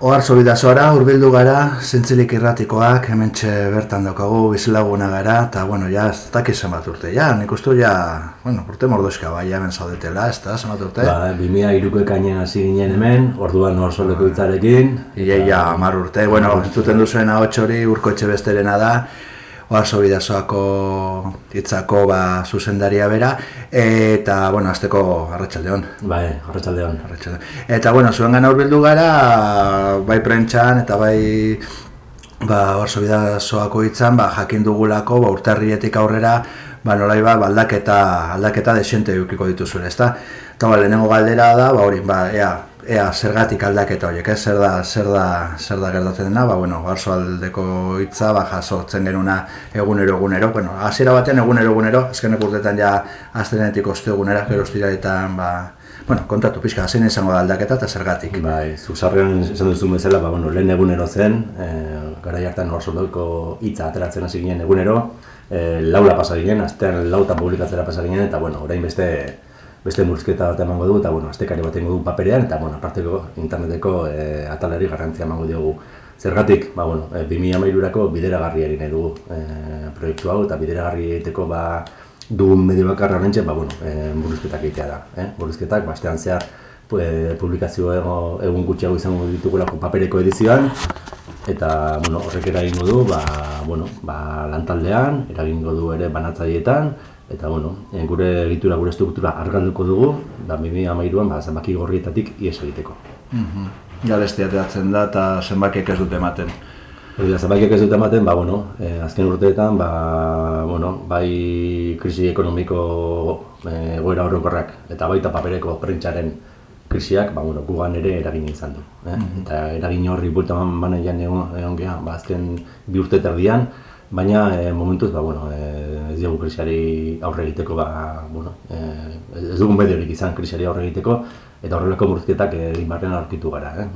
Ohar zobidazoara, urbildu gara, zintzilik irratikoak, hemen bertan daukagu, bizilaguna gara, eta, bueno, ja, ez dakiz zenbat urte, ja, nik ustu, ja, bueno, urte mordoizka bai, hemen zaudetela, ez da, zenbat urte? Ba, bimia iruko ekainen hasi ginen hemen, orduan hor soleko itzarekin. Ia, ja, mar urte, bueno, entzuten duzuena hotx hori, urko etxe besterena da, Oarzo bidazoako hitzako ba, zuzendaria bera, eta, bueno, azteko arratsaldeon. Bai, arratsaldeon. Eta, bueno, zuen gana urbildu gara, bai prentxan eta bai ba, Oarzo bidazoako hitzan, ba, jakin dugulako, ba, urtarrietik aurrera, ba, nolai ba, aldaketa, aldaketa desente eukiko dituzuen, ezta? Eta, ba, lehenengo galdera da, ba, hori, ba, ea, ea zergatik aldaketa horiek, eh? zer da zer da zer da gertatzen dena, ba bueno, aldeko hitza ba jasotzen genuna egunero egunero, bueno, hasiera batean egunero egunero, azkenek urtetan ja astrenetik ostegunera, gero ostiraletan ba Bueno, kontatu pixka, zein izango da aldaketa eta zergatik. Bai, zuzarrean esan duzu bezala, ba, bueno, lehen egunero zen, e, gara jartan oso hitza ateratzen hasi ginen egunero, e, laula pasa ginen, astean lauta publikatzera pasa ginen, eta bueno, orain beste beste murrizketa bat emango du eta bueno, astekari bat emango du paperean eta bueno, aparteko interneteko e, atalari garrantzia emango diogu. Zergatik, ba bueno, e, 2013ko bideragarri egin dugu e, proiektu hau eta bideragarri egiteko ba dugun medio bakarra rentxe, ba bueno, e, murrizketak egitea da, eh? Murrizketak bastean zehar e, publikazio egun gutxiago izango ditugulako papereko edizioan eta bueno, horrek eragingo du, ba, bueno, ba, lantaldean, eragingo du ere banatzaileetan, Eta bueno, e, gure egitura, gure estruktura argalduko dugu, da 2013an ba zenbaki gorrietatik ies egiteko. Mhm. Ja bestia da eta zenbakiek ez dute ematen. Hori da zenbakiek ez dute ematen, ba bueno, e, azken urteetan ba, bueno, bai krisi ekonomiko e, goera horrokorrak eta baita papereko prentsaren krisiak, ba bueno, gugan ere eragin izan du, eh? Mhm. Eta eragin horri bultaman maneian egon egon ba azken bi urte terdian, baina e, momentuz ba bueno, e, dugu krisiari aurre egiteko ba bueno, e, ez dugu mediorik izan krisiari aurre egiteko eta horrelako murrizketak egin barrean aurkitu gara, eh.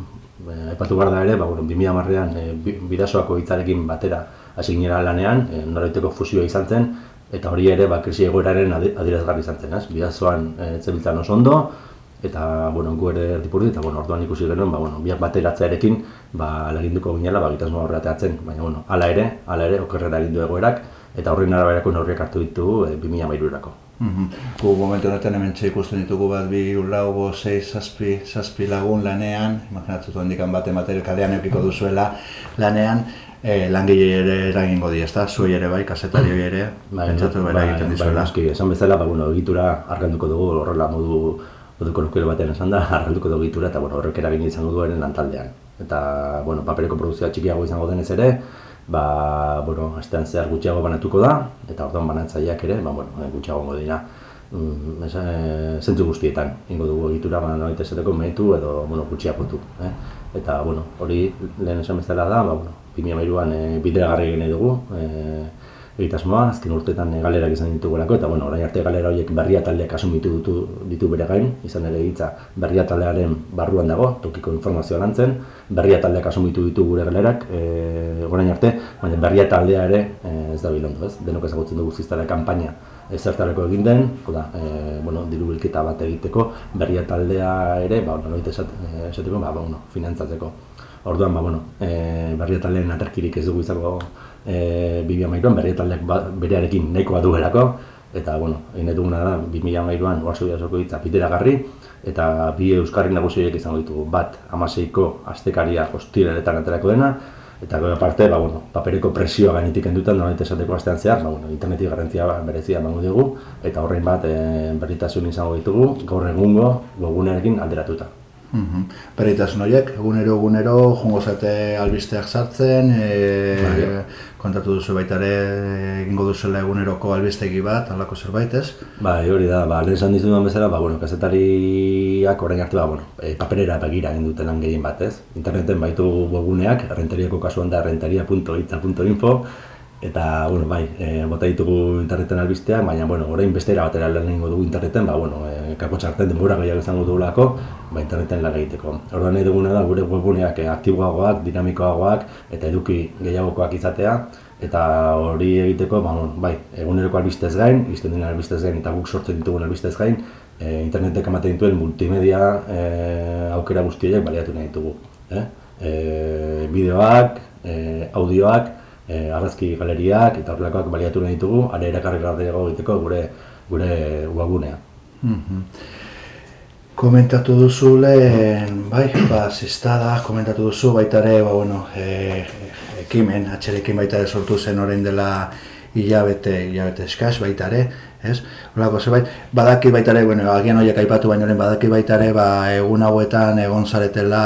Epatu gara da ere, ba, bueno, 2010ean e, bidasoako hitzarekin batera hasi lanean, e, noraiteko fusioa izan zen, eta hori ere ba, krisi egoeraren adierazgarri izan zen. Ez? Bidazoan e, zebiltzan oso ondo, eta bueno, gu ere erdipurdi, eta bueno, orduan ikusi genuen, ba, bueno, biak bateratzearekin, ba, laginduko ginela, ba, gitasmo horreateatzen, baina, bueno, ala ere, ala ere, okerrera egindu egoerak, eta horren araberako neurriak hartu ditu e, 2000 mairurako. Mm -hmm. Gu momentu honetan hemen ikusten ditugu bat bi lau, bo, sei, saspi, saspi lagun lanean, imaginatu zuen dikan bat emater kalean eukiko duzuela lanean, eh, langile ere eragingo di, ezta? Zuei ere bai, kasetari ere, bai, pentsatu bai, bera egiten dizuela. Bai, esan bezala, ba, bueno, egitura arganduko dugu horrela modu moduko nukero batean esan da, argalduko dugu egitura eta bueno, horrek eragin izango du eren lantaldean. Eta, bueno, papereko produzioa txikiago izango denez ere, ba, bueno, astean zehar gutxiago banatuko da, eta orduan banatzaileak ere, ba, bueno, eh, gutxiago dira. Mm, e, zentzu guztietan, ingo dugu egitura, baina noite esateko mehitu edo, bueno, gutxiagotu. Eh? Eta, bueno, hori lehen esan bezala da, ba, bueno, 2008an e, bideragarri egin dugu, e, egitasmoa, azken urteetan galerak izan ditugulako, eta bueno, orain arte galera horiek berria taldeak asumitu ditu, ditu bere gain, izan ere hitza berria taldearen barruan dago, tokiko informazioa lantzen, berria taldeak asumitu ditu gure galerak, e, orain arte, baina berria taldea ere e, ez da bilondo, ez? Denok ezagutzen dugu ziztara kanpaina ezertareko egin den, da, e, bueno, diru bilketa bat egiteko, berria taldea ere, ba, noite esateko, ba, ba, bueno, finantzatzeko. Orduan, ba, bueno, e, berria taldean aterkirik ez dugu izango e, 2013an berri taldeak ba, berearekin nahikoa duelako eta bueno, egin duguna da 2013an oazu jasoko hitza piteragarri eta bi euskarri nagusiak izango ditugu bat 16ko astekaria hostilaletan aterako dena eta gero parte, ba, bueno, papereko presioa gainetik endutan, nolait esateko astean zehar, ba, bueno, internetik garrantzia berezia emango dugu, eta horrein bat e, berritasun izango ditugu, gaur egungo, gogunearekin alderatuta. Mm -hmm. horiek, egunero egunero, jongo zate albisteak sartzen, e, bai. Kontatu duzu baita ere egingo duzula eguneroko albistegi bat, alako zerbait ez? Bai, hori da, ba, lehen esan dizudan bezala, ba, bueno, kasetariak orain arte, ba, bueno, e, paperera begira egin duten lan gehien bat, ez? Interneten baitu webuneak, errenteriako kasuan da errenteria.itza.info, eta bueno, bai, e, bota ditugu interneten albistea, baina bueno, orain bestera batera lan egingo dugu interneten, ba bueno, e, kako txarten denbora gehiago izango dugulako, ba interneten lan egiteko. Orduan nahi duguna da gure webguneak e, aktiboagoak, dinamikoagoak eta eduki gehiagokoak izatea eta hori egiteko, ba, bueno, bai, eguneroko albistez gain, izten dinen albistez gain eta guk sortzen ditugun albistez gain, e, internetek ematen dituen multimedia e, aukera guztiak baliatu nahi ditugu. Eh? E, bideoak, e, audioak, e, arrazki galeriak eta horrelakoak baliatu nahi ditugu, are erakarri dago egiteko gure gure webgunea. Mhm. Komentatu duzu lehen, bai, ba, ziztada, komentatu duzu, baita ere, ba, bueno, e, ekimen, atxerekin baita ere sortu zen orain dela hilabete, hilabete eskaz, baita ere, ez? Horako zerbait, badaki baita ere, bueno, agian horiek aipatu baino lehen, badaki baita ere, ba, egun hauetan egon zaretela,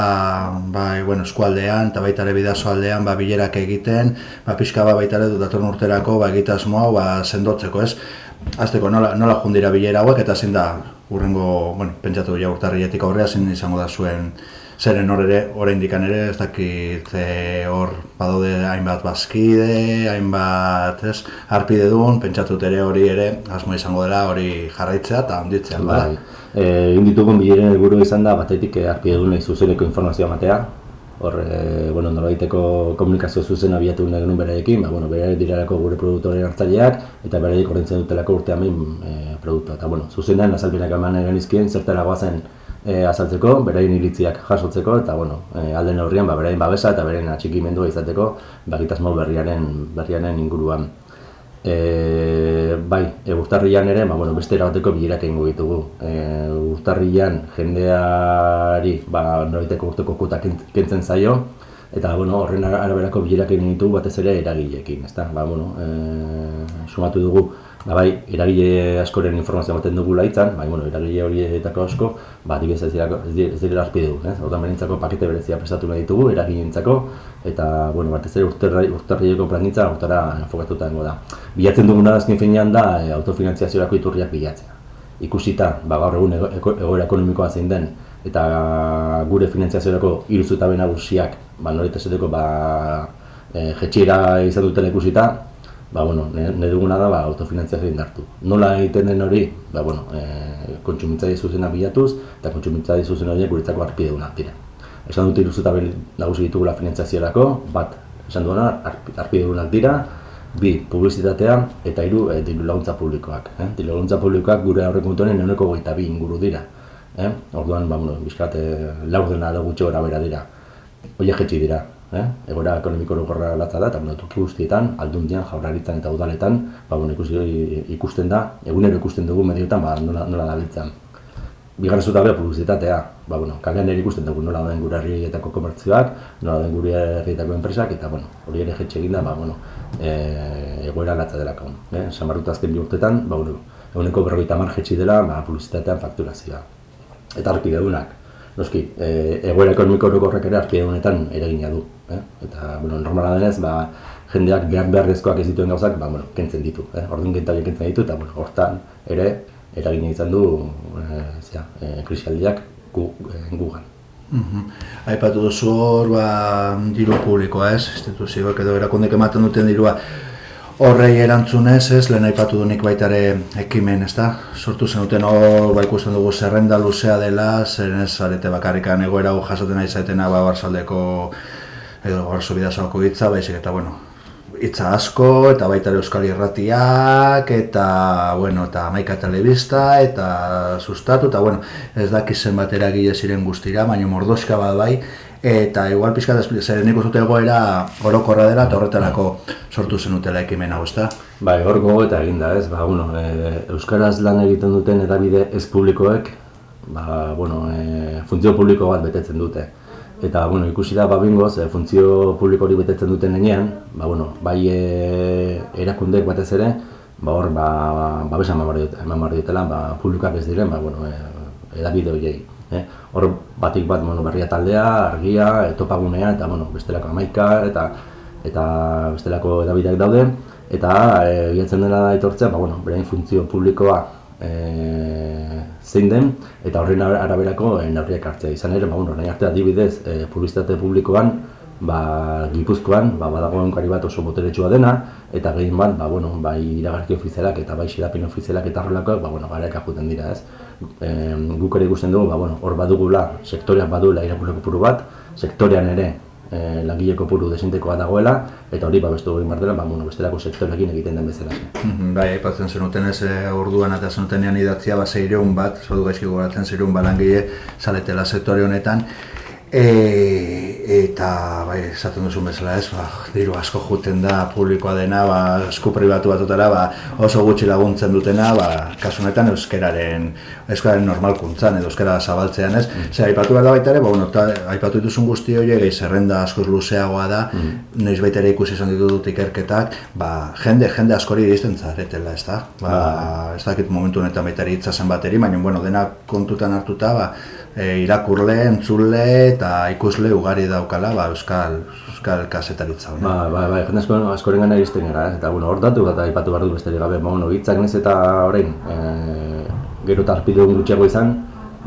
ba, bueno, eskualdean, eta baita ere bidazo aldean, ba, bilerak egiten, ba, pixka ba, baita ere, datorn urterako, ba, egitasmoa, ba, sendotzeko, ez? Azteko, nola, nola jundira bilera hauek, eta zein da, urrengo, bueno, pentsatu ja urtarrietik aurrea, zein izango da zuen, zeren hor ere, oraindik ere, ez dakit hor badaude hainbat bazkide, hainbat, ez, arpide duen, pentsatut ere hori ere, asmo izango dela hori jarraitzea eta handitzea, bai. E, egin ditugun bileren helburu izan da, batetik arpide duen zuzeneko informazioa matea, hor, e, bueno, noraiteko komunikazio zuzen abiatu nahi genuen beraiekin, ba, bueno, bere dirarako gure produktoren hartzaileak, eta beraiek horrentzen dutelako urte hamein e, produktua. Eta, bueno, zuzenean, azalpenak eman egin izkien, zertara guazen e, azaltzeko, beraien iritziak jasotzeko eta bueno, e, alde neurrian ba beraien babesa eta beraien atxikimendua izateko bagitasmo berriaren berriaren inguruan. E, bai, e, urtarrian ere, ba, bueno, beste erabateko bilerak egingo ditugu. E, urtarrian jendeari ba, noriteko urteko kuta kentzen zaio, eta bueno, horren araberako bilerak egin ditugu batez ere eragileekin, ezta? Ba, bueno, e, sumatu dugu Ba bai, eragile askoren informazioa ematen dugu laitzan, bai, bueno, eragile horietako asko, ba, adibidez ez dira ez dira arpidu, eh? Hortan berentzako pakete berezia prestatu nahi ditugu eragileentzako eta bueno, batez ere urterri urterrieko plangintza urtara enfokatuta dengo da. Bilatzen duguna azken finean da e, autofinantziaziorako iturriak bilatzea. Ikusita, ba gaur egun egoera ekonomikoa zein den eta gure finantziaziorako hiru zutabe nagusiak, ba noritasuko ba e, jetxiera izan dutela ikusita, ba, bueno, ne duguna da ba, autofinantziazio indartu. Nola egiten den hori, ba, bueno, e, kontsumitzaile zuzena bilatuz, eta kontsumitzaile zuzen horiek guretzako arpide dira. Esan dut iruz eta nagusi ditugula finantziaziorako, bat, esan duena, arpide dira, bi, publizitatea, eta hiru e, diru laguntza publikoak. Eh? Diru laguntza publikoak gure goita bi inguru dira. Eh? Orduan, ba, bueno, bizkat, e, laurdena da gutxo gara bera dira. Oie jetxi dira, eh? egora ekonomiko horra latza da, eta bueno, guztietan, aldundian, jaurlaritzan eta udaletan, ba, bueno, ikusi, ikusten da, egunero ikusten dugu medioetan, ba, nola, nola da biltzen. Bigarren zuta beha publizitatea, ba, bueno, kalean ere ikusten dugu nola den gure herrietako komertzioak, nola den gure herrietako enpresak, eta bueno, hori ere jetxe egin da, ba, bueno, e, egoera latza delako. Eh? Samarruta azken bi urtetan, ba, bueno, eguneko berroita mar jetxi dela, ba, publizitatean fakturazioa. Eta arki dedunak, noski, e, egoera ekonomiko horrek ere arki dedunetan eragina du eh? eta bueno, normala denez, ba, jendeak behar beharrezkoak ez dituen gauzak, ba, bueno, kentzen ditu, eh? orduan kentzen ditu, eta bueno, hortan ere, eragina izan du eh, zera, eh, krisialdiak gu, eh, gugan. Mm Aipatu duzu hor, ba, diru publikoa ez, instituzioak edo erakundek ematen duten dirua, Horrei erantzunez, ez, lehen aipatu dunik baita ere ekimen, ez da? Sortu zenuten hor, ba ikusten dugu zerrenda luzea dela, zeren ez arete bakarrikan egoera jasaten nahi zaitena ba, barzaldeko edo garzo bidazako hitza, baizik eta, bueno, hitza asko, eta baita Euskal Irratiak, eta, bueno, eta Maika Telebista, eta sustatu, eta, bueno, ez daki zenbat eragile ziren guztira, baina mordoska bat bai, eta igual pixka da, zer nik uzute egoera orokorra dela, eta horretarako sortu zenutela ekimen hau, ezta? Bai, hor gogo eta eginda, ez, ba, bueno, e, Euskaraz lan egiten duten edabide ez publikoek, ba, bueno, e, funtzio publiko bat betetzen dute. Eta, bueno, ikusi da, babingoz, e, funtzio publiko hori betetzen duten denean, ba, bueno, bai e, erakundek batez ere, ba, hor, ba, babesa eman barri dutela, ba, publikoak ez diren, ba, bueno, e, edabide horiei. Eh? Hor, batik bat, bueno, berria taldea, argia, etopagunea, eta, bueno, bestelako amaika, eta, eta bestelako edabideak daude, eta, e, dena da etortzea, ba, bueno, berain funtzio publikoa, e, zein den eta horren araberako e, hartzea. Izan ere, ba, bueno, arte adibidez, e, publizitate publikoan, ba, Gipuzkoan, ba, badagoen kari bat oso boteretsua dena, eta gehien bat, ba, bueno, bai iragarki ofizialak eta bai xerapen ofizialak eta horrelakoak, ba, bueno, gareak ajuten dira, ez. E, guk ere ikusten dugu, ba, bueno, hor badugula, sektoreak badula irakurreko puru bat, sektorean ere e, langile kopuru desintekoa dagoela eta hori babestu egin behar dela, ba, bueno, bestelako sektorekin egiten den bezala. Mm bai, aipatzen zenuten ez eh, orduan eta zenutenean idatzia ba, zeireun bat, zodu gaizki gogoratzen zeireun ba, langile zaletela sektore honetan. E, eta bai, esaten duzun bezala ez, ba, diru asko juten da publikoa dena, ba, esku pribatu batutara, ba, oso gutxi laguntzen dutena, ba, kasu honetan euskararen, euskararen normalkuntzan edo euskara zabaltzean ez. Mm. Zer, aipatu behar da baita ere, ba, bueno, ta, aipatu dituzun guzti hori, gehi zerrenda askoz luzeagoa da, mm. noiz baita ere ikusi izan ditut ikerketak, ba, jende, jende askori iristen zaretela, ez da? Ba, ba. ez dakit momentu honetan baita ere itzazen bateri, baina, bueno, dena kontutan hartuta, ba, e, irakurle, entzule eta ikusle ugari daukala ba, euskal euskal kasetaritza hori. Ba, ba, ba, jende asko askoren gana iristen gara, eta bueno, hor datu eta aipatu behar du besterik gabe, ba, bueno, hitzak nez eta orain, e, gero eta arpidu gutxiago izan,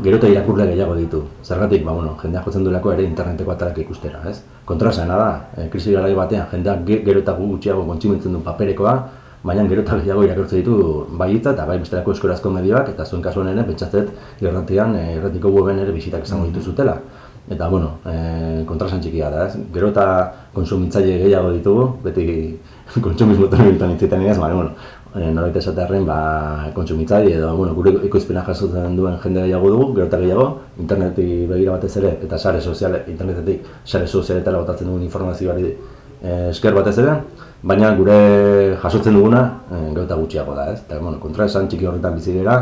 gero eta irakurle gehiago ditu. Zergatik, ba, bueno, jendeak jotzen duelako ere interneteko atalak ikustera, ez? Kontrasena da, e, krisi batean, jendeak gero eta gutxiago kontsumitzen du paperekoa, baina gero eta gehiago irakurtzen ditu bai hitza eta bai bestelako eskorazko medioak eta zuen kasuan ere pentsatzet irratian eh, irratiko weben ere bisitak izango dituzutela. Eta bueno, e, kontrasan txikia da, ez? Gero eta konsumitzaile gehiago ditugu, beti kontsumismo terminetan itzitan egaz, baina, bueno, e, noraita esatearen, ba, kontsumitzaile edo, bueno, gure ekoizpena jasotzen duen jende gehiago dugu, gero eta gehiago, interneti begira batez ere, eta sare soziale, internetetik, sare sozialetara botatzen dugun informazioari e, esker batez ere, baina gure jasotzen duguna e, gero eta gutxiago da, ez? Eta, bueno, kontra esan txiki horretan bizi dira,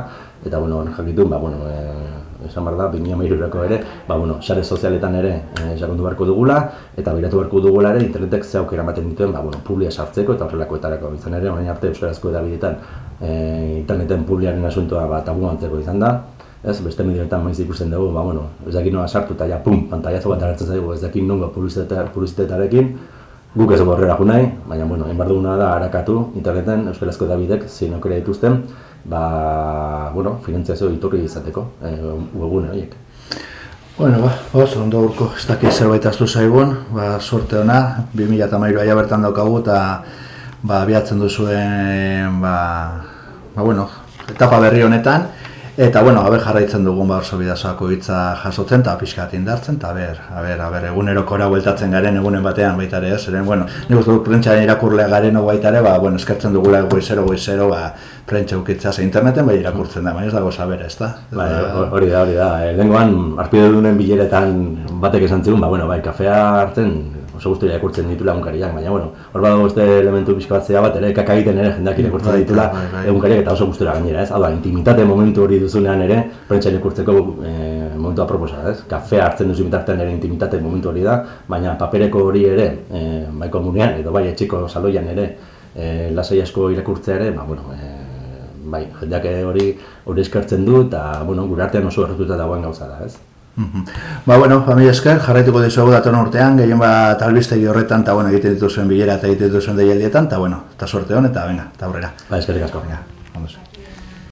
eta, bueno, jakitun, ba, bueno, e, esan behar da, bimia meirurako ere, ba, bueno, sare sozialetan ere e, jarrondu beharko dugula, eta biratu beharko dugula ere, internetek ze aukera ematen dituen, ba, bueno, publia sartzeko eta horrelako etarako izan ere, orain arte euskarazko edabidetan e, interneten publiaren asuntoa ba, tabu antzeko izan da, ez, beste medioetan maiz ikusten dugu, ba, bueno, ez dakit noa sartu eta ja, pum, pantaiazo bat hartzen zaigu, ez dakit nongo publizitetarekin, guk ez borrera jo nahi, baina bueno, enbar duguna da harakatu interneten euskarazko dabidek zein aukera dituzten, ba, bueno, finantziazio iturri izateko, e, webune horiek. Bueno, ba, oso ondo urko, ez dakit zerbait aztu zaigun, ba, sorte ona, 2008 aia bertan daukagu eta ba, biatzen duzuen, ba, ba, bueno, etapa berri honetan, Eta, bueno, haber jarraitzen dugun ba oso bidazoako hitza jasotzen eta pixkat indartzen, eta haber, haber, haber, egunerokora bueltatzen garen egunen batean baita ere, zeren, bueno, nik uste dut prentsaren irakurlea garen baita ere, ba, bueno, eskertzen dugula goizero, goizero, ba, prentsa ukitza ze interneten, bai irakurtzen da, baina ez dago sabera, ez da? Bai, hori da, hori da, e, dengoan, arpide dunen bileretan batek esan zigun, ba, bueno, bai, kafea hartzen, oso guztu irakurtzen ditu lagunkariak, baina, bueno, hor badago este elementu pixka bat bat, ere, kaka egiten ere, jendeak irakurtzen bai, ditula bai, bai. egunkariak eta oso gustura gainera, ez? Hau da, intimitate momentu hori duzunean ere, prentsa irakurtzeko e, momentu aproposa, ez? Kafea hartzen duzu bitartean ere intimitate momentu hori da, baina papereko hori ere, e, bai komunean, edo bai etxiko saloian ere, e, lasai asko irakurtzea ere, ba, bueno, e, bai, jendeak hori hori eskertzen du, eta, bueno, gure artean oso erretuta dagoen gauza da, ez? Ba, bueno, familia esker, jarraituko dizugu datorn urtean, gehien bat albistegi horretan, eta bueno, egiten dituzuen bilera eta egiten dituzuen deialdietan, eta bueno, eta sorte hon, eta venga, eta aurrera. Ba, eskerrik asko. Venga, vamos.